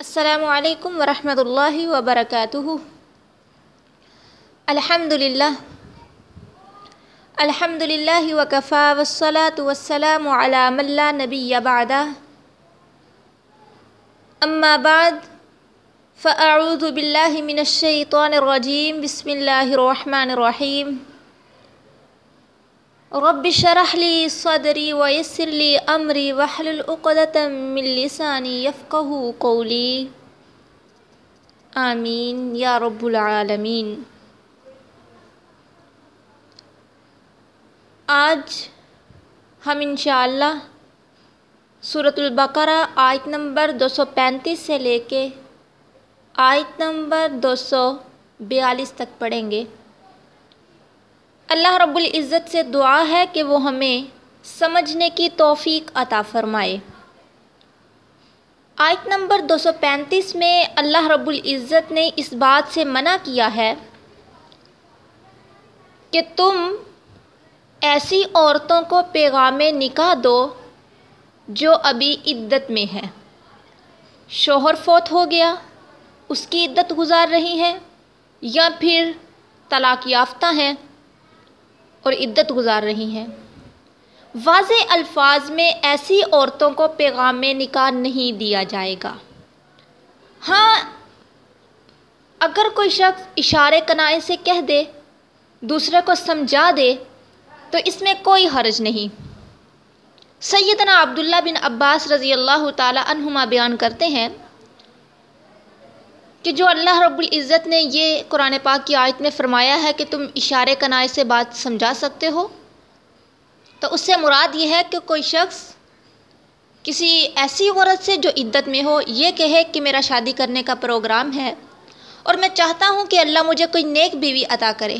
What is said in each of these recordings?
السلام علیکم ورحمۃ اللہ وبرکاتہ۔ الحمد للہ الحمد للہ وکفا والصلاة والسلام علی من لا نبی بعدہ۔ اما بعد، فاعوذ باللہ من الشیطان الرجیم، بسم اللہ الرحمن الرحیم۔ رب شرح لی صدری ویسر لی امری واحلل عقدۃ من لسانی یفقہ قولی۔ آمین یا رب العالمین۔ آج ہم انشاءاللہ صورت البقرہ آیت نمبر دو سو پینتیس سے لے کے آیت نمبر دو سو بیالیس تک پڑھیں گے۔ اللہ رب العزت سے دعا ہے کہ وہ ہمیں سمجھنے کی توفیق عطا فرمائے۔ آیت نمبر دو سو پینتیس میں اللہ رب العزت نے اس بات سے منع کیا ہے کہ تم ایسی عورتوں کو پیغام نکاح دو جو ابھی عدت میں ہے شوہر فوت ہو گیا، اس کی عدت گزار رہی ہیں یا پھر طلاق یافتہ ہیں۔ اور عدت گزار رہی ہیں۔ واضح الفاظ میں ایسی عورتوں کو پیغام نکاح نہیں دیا جائے گا۔ ہاں اگر کوئی شخص اشارے کنائے سے کہہ دے، دوسرے کو سمجھا دے، تو اس میں کوئی حرج نہیں۔ سیدنا عبداللہ بن عباس رضی اللہ تعالی عنہما بیان کرتے ہیں کہ جو اللہ رب العزت نے یہ قرآن پاک کی آیت میں فرمایا ہے کہ تم اشارے کنائے سے بات سمجھا سکتے ہو، تو اس سے مراد یہ ہے کہ کوئی شخص کسی ایسی عورت سے جو عدت میں ہو، یہ کہے کہ میرا شادی کرنے کا پروگرام ہے اور میں چاہتا ہوں کہ اللہ مجھے کوئی نیک بیوی عطا کرے۔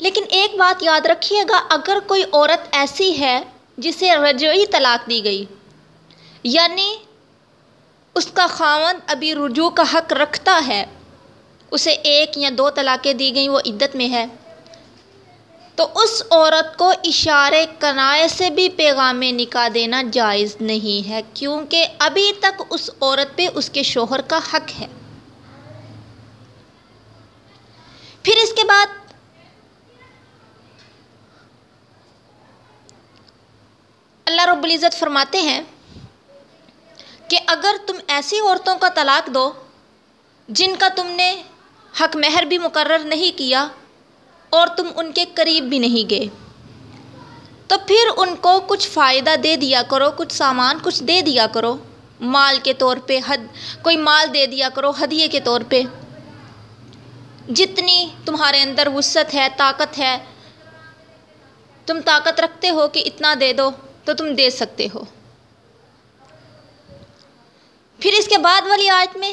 لیکن ایک بات یاد رکھیے گا، اگر کوئی عورت ایسی ہے جسے رجوعی طلاق دی گئی یعنی اس کا خاوند ابھی رجوع کا حق رکھتا ہے۔ اسے ایک یا دو طلاقیں دی گئیں، وہ عدت میں ہے۔ تو اس عورت کو اشارے کنائے سے بھی پیغام نکاح دینا جائز نہیں ہے، کیونکہ ابھی تک اس عورت پہ اس کے شوہر کا حق ہے۔ پھر اس کے بعد اللہ رب العزت فرماتے ہیں کہ اگر تم ایسی عورتوں کا طلاق دو جن کا تم نے حق مہر بھی مقرر نہیں کیا اور تم ان کے قریب بھی نہیں گئے، تو پھر ان کو کچھ فائدہ دے دیا کرو، کچھ سامان کچھ دے دیا کرو۔ مال کے طور پہ، حد، کوئی مال دے دیا کرو ہدیے کے طور پہ۔ جتنی تمہارے اندر وسعت ہے، طاقت ہے، تم طاقت رکھتے ہو کہ اتنا دے دو تو تم دے سکتے ہو۔ پھر اس کے بعد والی آیت میں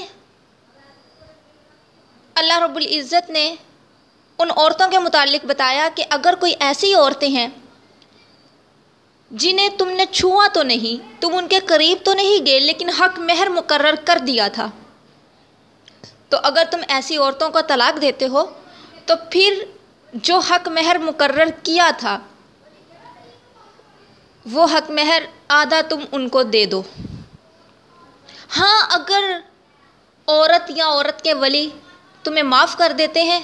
اللہ رب العزت نے ان عورتوں کے متعلق بتایا کہ اگر کوئی ایسی عورتیں ہیں جنہیں تم نے چھوا تو نہیں، تم ان کے قریب تو نہیں گئے، لیکن حق مہر مقرر کر دیا تھا۔ تو اگر تم ایسی عورتوں کو طلاق دیتے ہو، تو پھر جو حق مہر مقرر کیا تھا، وہ حق مہر آدھا تم ان کو دے دو۔ ہاں اگر عورت یا عورت کے ولی تمہیں معاف کر دیتے ہیں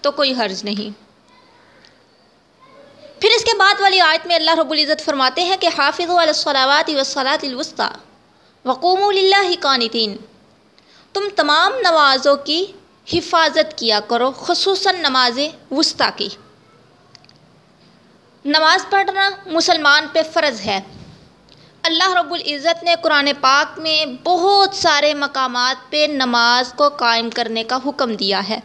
تو کوئی حرج نہیں۔ پھر اس کے بعد والی آیت میں اللہ رب العزت فرماتے ہیں کہ حافظ الصلاوات وصلاۃ الوسطی وقوم اللہ قانتین۔ تم تمام نمازوں کی حفاظت کیا کرو، خصوصاً نماز وسطی کی۔ نماز پڑھنا مسلمان پہ فرض ہے۔ اللہ رب العزت نے قرآن پاک میں بہت سارے مقامات پہ نماز کو قائم کرنے کا حکم دیا ہے۔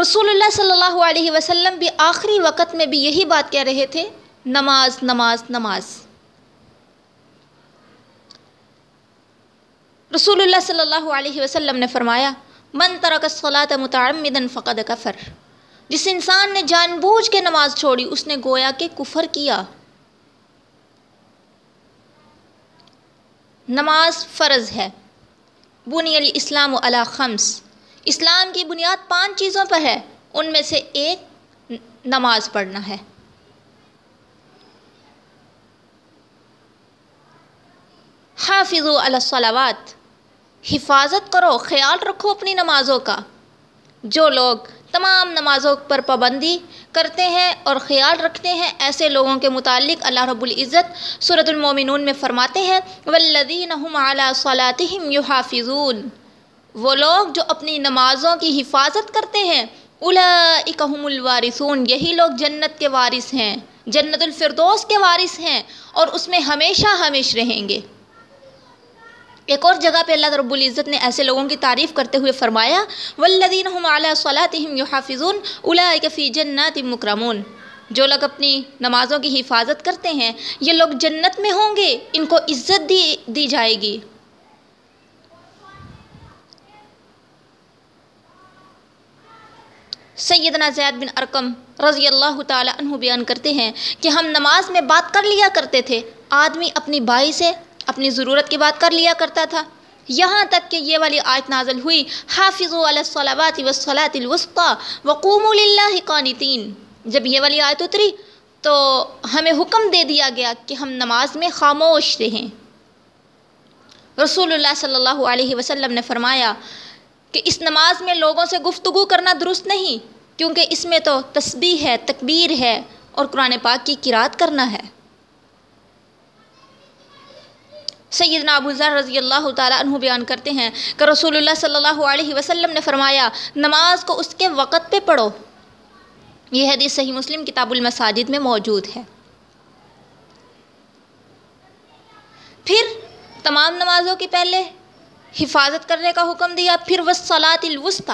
رسول اللہ صلی اللہ علیہ وسلم بھی آخری وقت میں بھی یہی بات کہہ رہے تھے، نماز نماز نماز۔ رسول اللہ صلی اللہ علیہ وسلم نے فرمایا، من ترک الصلاۃ متعمدا فقد کفر جس انسان نے جان بوجھ کے نماز چھوڑی، اس نے گویا کہ کفر کیا۔ نماز فرض ہے۔ بنی اسلام علی خمس۔ اسلام کی بنیاد پانچ چیزوں پر ہے۔ ان میں سے ایک نماز پڑھنا ہے۔ حافظ الصلاوات حفاظت کرو، خیال رکھو اپنی نمازوں کا۔ جو لوگ تمام نمازوں پر پابندی کرتے ہیں اور خیال رکھتے ہیں۔ ایسے لوگوں کے متعلق اللہ رب العزت صورت المومنون میں فرماتے ہیں والذین هم علی صلاتهم یحافظون وہ لوگ جو اپنی نمازوں کی حفاظت کرتے ہیں اولئک هم الوارثون، یہی لوگ جنت کے وارث ہیں، جنت الفردوس کے وارث ہیں اور اس میں ہمیشہ ہمیش رہیں گے۔ ایک اور جگہ پہ اللہ رب العزت نے ایسے لوگوں کی تعریف کرتے ہوئے فرمایا والذین هم علی صلاتهم یحافظون اولئک فی جنات مکرمون جو لوگ اپنی نمازوں کی حفاظت کرتے ہیں، یہ لوگ جنت میں ہوں گے، ان کو عزت دی دی جائے گی۔ سیدنا زید بن ارکم رضی اللہ تعالی عنہ بیان کرتے ہیں کہ ہم نماز میں بات کر لیا کرتے تھے، آدمی اپنی بھائی سے اپنی ضرورت کی بات کر لیا کرتا تھا۔ یہاں تک کہ یہ والی آیت نازل ہوئی حافظ علی الصلاوات والصلاة الوسطى وقوموا للہ قانتین جب یہ والی آیت اتری تو ہمیں حکم دے دیا گیا کہ ہم نماز میں خاموش رہیں۔ رسول اللہ صلی اللہ علیہ وسلم نے فرمایا کہ اس نماز میں لوگوں سے گفتگو کرنا درست نہیں، کیونکہ اس میں تو تسبیح ہے، تکبیر ہے اور قرآن پاک کی قرات کرنا ہے۔ سیدنا ابو ذر رضی اللہ تعالیٰ عنہ بیان کرتے ہیں کہ رسول اللہ صلی اللہ علیہ وسلم نے فرمایا، نماز کو اس کے وقت پہ پڑھو۔ یہ حدیث صحیح مسلم کتاب المساجد میں موجود ہے۔ پھر تمام نمازوں کی پہلے حفاظت کرنے کا حکم دیا، پھر وصلاۃ الوسطی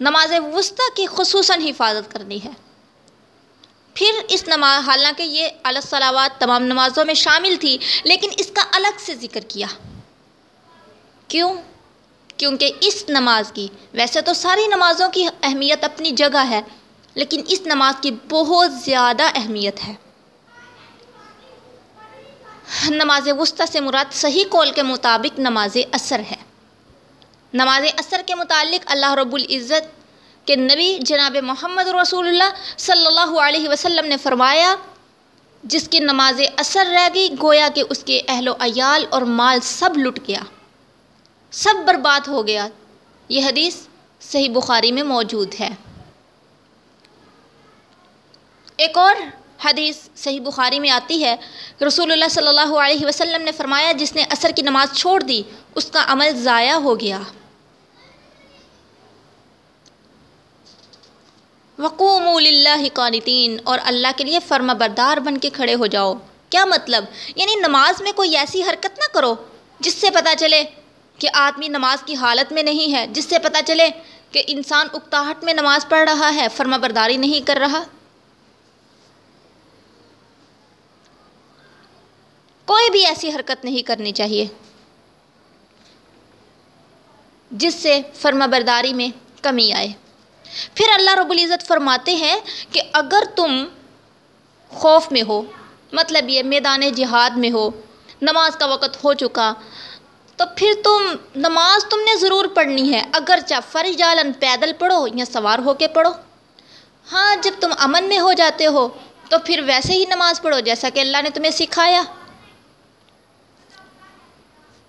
نماز وسطی کی خصوصاً حفاظت کرنی ہے۔ اس نماز حالانکہ یہ الصلاوات تمام نمازوں میں شامل تھی، لیکن اس کا الگ سے ذکر کیا۔ کیوں؟ کیونکہ اس نماز کی، ویسے تو ساری نمازوں کی اہمیت اپنی جگہ ہے، لیکن اس نماز کی بہت زیادہ اہمیت ہے۔ نماز وسطی سے مراد صحیح قول کے مطابق نماز اثر ہے۔ نماز اثر کے متعلق اللہ رب العزت کہ نبی جناب محمد رسول اللہ صلی اللہ علیہ وسلم نے فرمایا، جس کی نماز اثر رہ گئی، گویا کہ اس کے اہل و عیال اور مال سب لٹ گیا، سب برباد ہو گیا۔ یہ حدیث صحیح بخاری میں موجود ہے۔ ایک اور حدیث صحیح بخاری میں آتی ہے۔ رسول اللہ صلی اللہ علیہ وسلم نے فرمایا، جس نے عصر کی نماز چھوڑ دی، اس کا عمل ضائع ہو گیا۔ وقوم اللہ قانتین اور اللہ کے لیے فرما بردار بن کے کھڑے ہو جاؤ۔ کیا مطلب؟ یعنی نماز میں کوئی ایسی حرکت نہ کرو جس سے پتہ چلے کہ آدمی نماز کی حالت میں نہیں ہے، جس سے پتہ چلے کہ انسان اکتاہٹ میں نماز پڑھ رہا ہے، فرما برداری نہیں کر رہا۔ کوئی بھی ایسی حرکت نہیں کرنی چاہیے جس سے فرما برداری میں کمی آئے۔ پھر اللہ رب العزت فرماتے ہیں کہ اگر تم خوف میں ہو مطلب یہ میدان جہاد میں ہو، نماز کا وقت ہو چکا، تو پھر تم نماز تم نے ضرور پڑھنی ہے۔ اگرچہ فرض جالن پیدل پڑھو یا سوار ہو کے پڑھو۔ ہاں جب تم امن میں ہو جاتے ہو، تو پھر ویسے ہی نماز پڑھو جیسا کہ اللہ نے تمہیں سکھایا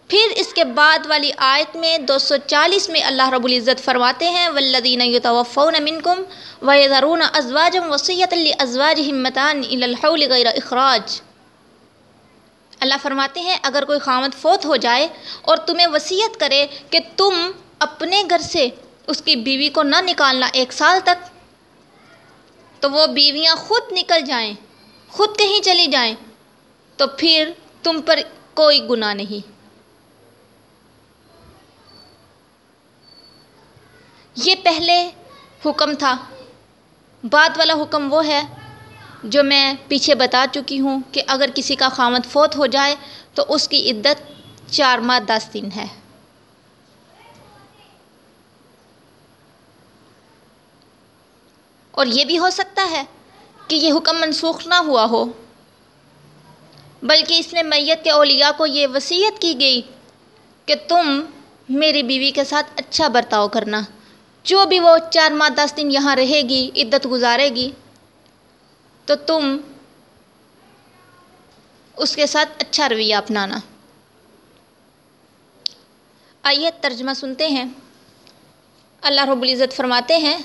پھر اس کے بعد والی آیت میں دو سو چالیس میں اللہ رب العزت فرماتے ہیں والذین یتوفون منکم ویذرون ازواجا وصیت لازواجہم متان الی الحول غیر اخراج اللہ فرماتے ہیں، اگر کوئی خامد فوت ہو جائے اور تمہیں وصیت کرے کہ تم اپنے گھر سے اس کی بیوی کو نہ نکالنا ایک سال تک، تو وہ بیویاں خود نکل جائیں، خود کہیں چلی جائیں، تو پھر تم پر کوئی گناہ نہیں۔ یہ پہلے حکم تھا۔ بعد والا حکم وہ ہے جو میں پیچھے بتا چکی ہوں کہ اگر کسی کا خامد فوت ہو جائے تو اس کی عدت چار ماہ دس دن ہے۔ اور یہ بھی ہو سکتا ہے کہ یہ حکم منسوخ نہ ہوا ہو، بلکہ اس میں میت کے اولیاء کو یہ وصیت کی گئی کہ تم میری بیوی کے ساتھ اچھا برتاؤ کرنا۔ جو بھی وہ چار ماہ دس دن یہاں رہے گی، عدت گزارے گی، تو تم اس کے ساتھ اچھا رویہ اپنانا۔ آئیے ترجمہ سنتے ہیں۔ اللہ رب العزت فرماتے ہیں،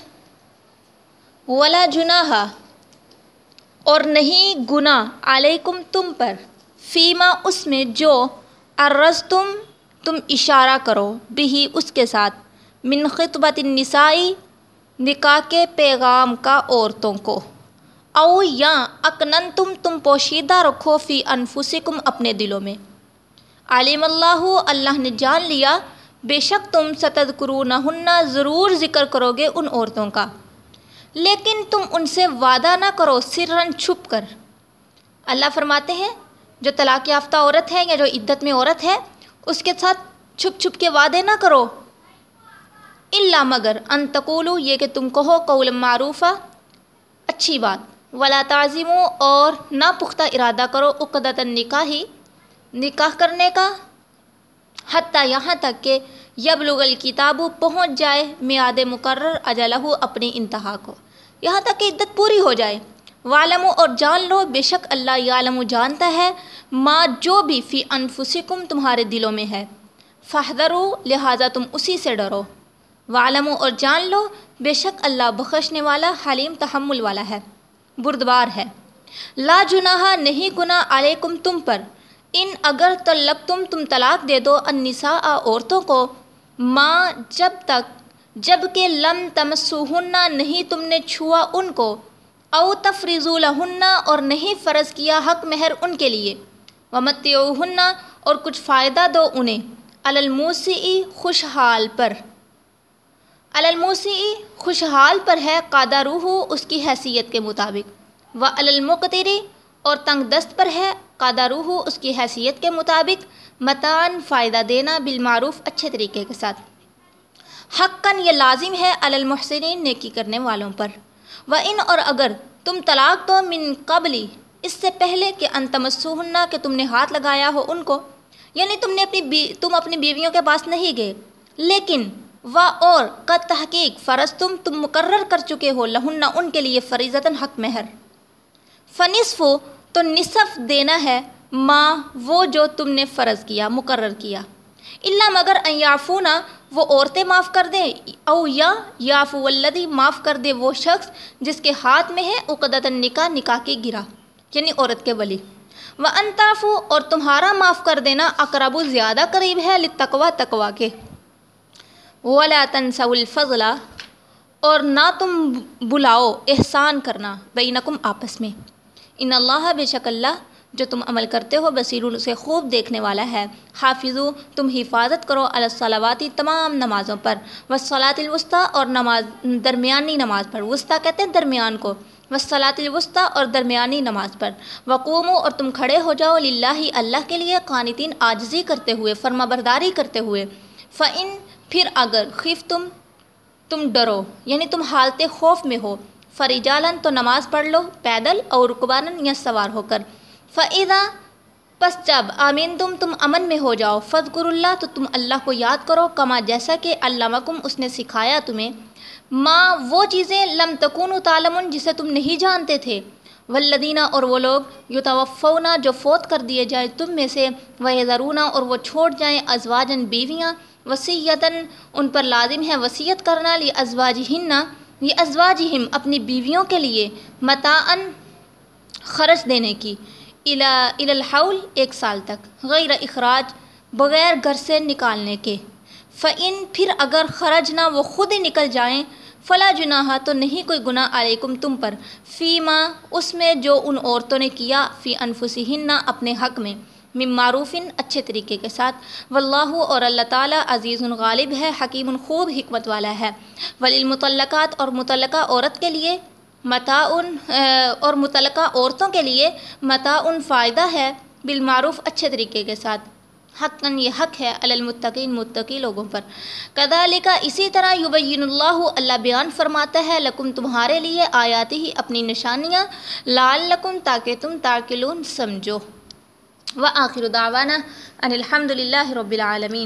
ولا جناح، اور نہیں گناہ علیکم تم پر، فیما اس میں جو ارز تم تم اشارہ کرو، بھی اس کے ساتھ۔ من خطبت النسائی نکاح کے پیغام کا عورتوں کو۔ او یا اکنن تم تم پوشیدہ رکھو فی انفسکم اپنے دلوں میں۔ عالم اللہ اللہ نے جان لیا۔ بے شک تم ستد کرو ضرور ذکر کرو گے ان عورتوں کا۔ لیکن تم ان سے وعدہ نہ کرو، سرن چھپ کر۔ اللہ فرماتے ہیں، جو طلاق یافتہ عورت ہے یا جو عدت میں عورت ہے، اس کے ساتھ چھپ چھپ کے وعدے نہ کرو۔ اللہ مگر ان تقولو یہ کہ تم کہو قول معروفہ۔ اچھی بات۔ ولا تعظیم اور نہ پختہ ارادہ کرو اقدت نکاحی نکاح کرنے کا۔ حتیٰ یہاں تک کہ یبلغ الکتاب پہنچ جائے میاد مقرر اجلہ اپنی انتہا کو۔ یہاں تک کہ عدت پوری ہو جائے۔ والم اور جان لو، بے شک اللہ عالم جانتا ہے۔ ماں جو بھی فی انفسکم تمہارے دلوں میں ہے۔ فہدرو لہٰذا تم اسی سے ڈرو۔ والم اور جان لو، بے شک اللہ بخشنے والا، حلیم تحمل والا ہے، بردبار ہے۔ لا جناح نہیں گناہ علیکم تم پر۔ ان اگر طلق تم تم طلاق دے دو النساء عورتوں کو۔ ماں جب تک، جبکہ لم تمسوہنہ نہیں تم نے چھوا ان کو۔ او تفریض لہنہ اور نہیں فرض کیا حق مہر ان کے لیے۔ ومتعوہن، اور کچھ فائدہ دو انہیں۔ الموسی خوشحال پر۔ الموسی خوشحال پر ہے قادہ روح اس کی حیثیت کے مطابق، و المقتری اور تنگ دست پر ہے قادہ روح اس کی حیثیت کے مطابق متان فائدہ دینا بالمعروف اچھے طریقے کے ساتھ۔ حقاً یہ لازم ہے المحسنین نیکی کرنے والوں پر۔ و ان اور اگر تم طلاق دو من قبلی، اس سے پہلے کہ ان تمسوہنہ کہ تم نے ہاتھ لگایا ہو ان کو یعنی تم نے اپنی بی، تم اپنی بیویوں کے پاس نہیں گئے، لیکن و اور کا تحقیق، فرض تم تم مقرر کر چکے ہو لہنہ ان کے لیے فریضتاً حق مہر۔ فنصف تو نصف دینا ہے ماں وہ جو تم نے فرض کیا، مقرر کیا۔ اللہ مگر یافونہ وہ عورتیں معاف کر دیں، او یا یاف ولدی معاف کر دے وہ شخص جس کے ہاتھ میں ہے اقدت نکاح نکاح کے گرا یعنی عورت کے ولی۔ و انتافو اور تمہارا معاف کر دینا، اقرب زیادہ قریب ہے لتقوا تقوا کے۔ ولا تنسوا الفضل اور نہ تم بلاؤ احسان کرنا بینکم آپس میں۔ ان اللہ بے شک اللہ جو تم عمل کرتے ہو بصیر سے خوب دیکھنے والا ہے۔ حافظو، تم حفاظت کرو الصلاواتی تمام نمازوں پر۔ وصلاۃ الوسطیٰ اور نماز، درمیانی نماز پر۔ وسطیٰ کہتے ہیں درمیان کو۔ وصلاۃ الوسطیٰ اور درمیانی نماز پر۔ وقومو اور تم کھڑے ہو جاؤ للہ اللہ کے لیے قانتین عاجزی کرتے ہوئے فرما برداری کرتے ہوئے۔ فعن پھر اگر خف تم تم ڈرو یعنی تم حالت خوف میں ہو۔ فریجالن تو نماز پڑھ لو، پیدل اور رقبان یا سوار ہو کر۔ فعدہ پس جب آمین تم تم امن میں ہو جاؤ۔ فضکر اللہ تو تم اللہ کو یاد کرو، کما جیسا کہ اللہ اس نے سکھایا تمہیں۔ ماں وہ چیزیں لم تکون و تعلمن جسے تم نہیں جانتے تھے۔ ولدینہ اور وہ لوگ یو جو فوت کر دیے جائے تم میں سے۔ وہ ضرونہ اور وہ چھوڑ جائیں ازواجن بیویاں۔ وسیعتاً ان پر لازم ہے وصیت کرنا، لی ازواج ہننا یہ ازواج ہم اپنی بیویوں کے لیے متعن خرچ دینے کی الا الحول ایک سال تک، غیر اخراج، بغیر گھر سے نکالنے کے۔ فعن پھر اگر خرج نہ وہ خود ہی نکل جائیں، فلا جناح، تو نہیں کوئی گناہ علیکم تم پر۔ فی ماں اس میں جو ان عورتوں نے کیا، فی انفسہن اپنے حق میں۔ معروفن اچھے طریقے کے ساتھ۔ واللہ اور اللہ تعالیٰ عزیز غالب ہے، حکیم خوب حکمت والا ہے۔ ولی المطلقات اور متعلقہ عورت کے لیے متعن اور متعلقہ عورتوں کے لیے متعن فائدہ ہے بالمعروف اچھے طریقے کے ساتھ۔ حقاً یہ حق ہے المتقین، متقی لوگوں پر۔ کدا اسی طرح یبین اللہ اللہ بیان فرماتا ہے، لکم تمہارے لیے آیاتی ہی اپنی نشانیاں لال لکم تاکہ تم تاکلون، سمجھو۔ و آخر دعوانا ان الحمد للہ رب العالمین